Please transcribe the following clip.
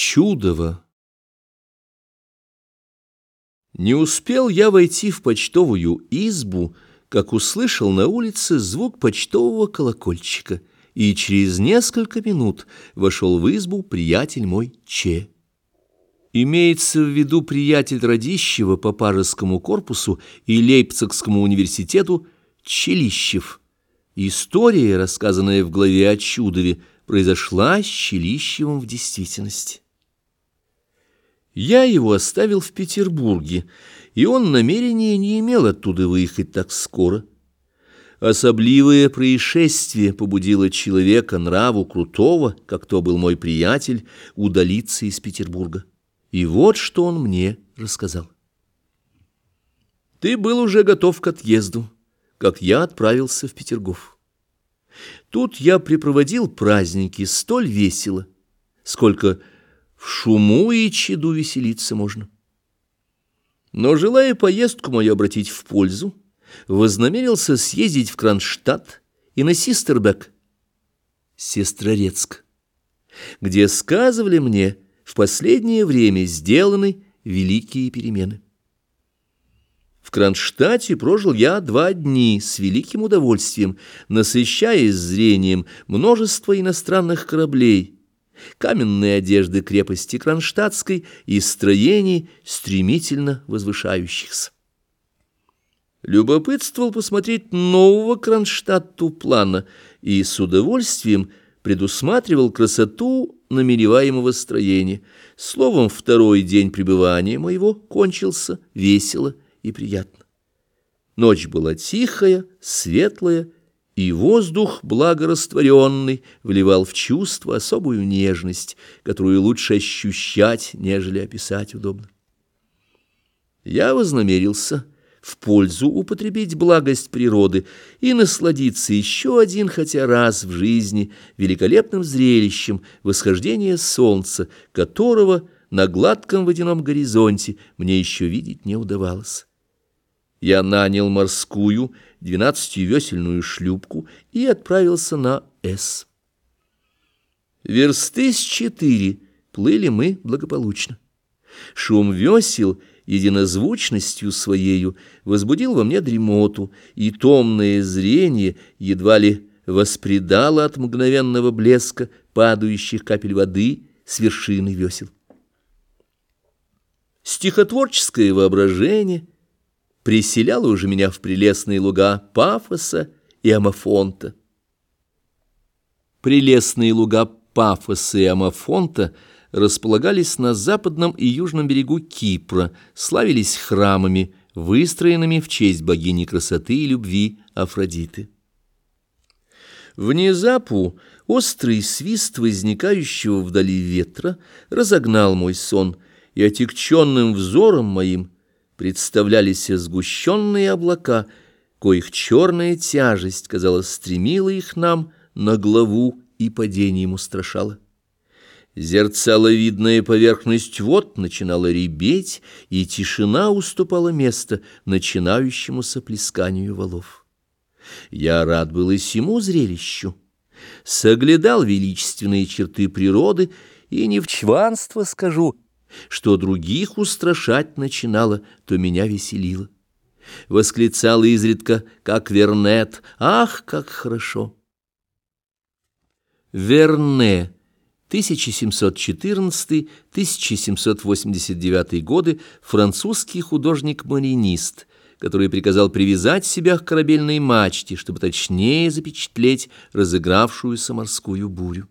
Чудово. Не успел я войти в почтовую избу, как услышал на улице звук почтового колокольчика, и через несколько минут вошел в избу приятель мой Че. Имеется в виду приятель Радищева по Пажескому корпусу и Лейпцигскому университету Челищев. История, рассказанная в главе о Чудове, произошла с Челищевым в действительности. Я его оставил в Петербурге, и он намерения не имел оттуда выехать так скоро. Особливое происшествие побудило человека нраву крутого, как то был мой приятель, удалиться из Петербурга. И вот что он мне рассказал. Ты был уже готов к отъезду, как я отправился в Петергоф. Тут я припроводил праздники столь весело, сколько в шуму и чаду веселиться можно. Но, желая поездку мою обратить в пользу, вознамерился съездить в Кронштадт и на Систербек, Сестрорецк, где сказывали мне в последнее время сделаны великие перемены. В Кронштадте прожил я два дни с великим удовольствием, насыщаясь зрением множества иностранных кораблей, каменные одежды крепости Кронштадтской и строений, стремительно возвышающихся. Любопытствовал посмотреть нового Кронштадту плана и с удовольствием предусматривал красоту намереваемого строения. Словом, второй день пребывания моего кончился весело и приятно. Ночь была тихая, светлая, и воздух благорастворенный вливал в чувство особую нежность, которую лучше ощущать, нежели описать удобно. Я вознамерился в пользу употребить благость природы и насладиться еще один хотя раз в жизни великолепным зрелищем восхождения солнца, которого на гладком водяном горизонте мне еще видеть не удавалось я нанял морскую двенадцативесельную шлюпку и отправился на С. Версты с четыре плыли мы благополучно. Шум весел единозвучностью своею возбудил во мне дремоту, и томное зрение едва ли воспредало от мгновенного блеска падающих капель воды с вершины весел. Стихотворческое воображение — приселяла уже меня в прелестные луга Пафоса и Амафонта. Прелестные луга Пафоса и Амафонта располагались на западном и южном берегу Кипра, славились храмами, выстроенными в честь богини красоты и любви Афродиты. Внезапу острый свист возникающего вдали ветра разогнал мой сон, и отягченным взором моим представлялись сгущенные облака, коих черная тяжесть, казалось, стремила их нам на главу и падением устрашала. Зерцаловидная поверхность вод начинала ребеть, и тишина уступала место начинающемуся плесканию валов. Я рад был и сему зрелищу, соглядал величественные черты природы, и не в чванство скажу — что других устрашать начинало, то меня веселило. Восклицала изредка, как Вернет, «Ах, как хорошо!» Верне, 1714-1789 годы, французский художник-маринист, который приказал привязать себя к корабельной мачте, чтобы точнее запечатлеть разыгравшуюся морскую бурю.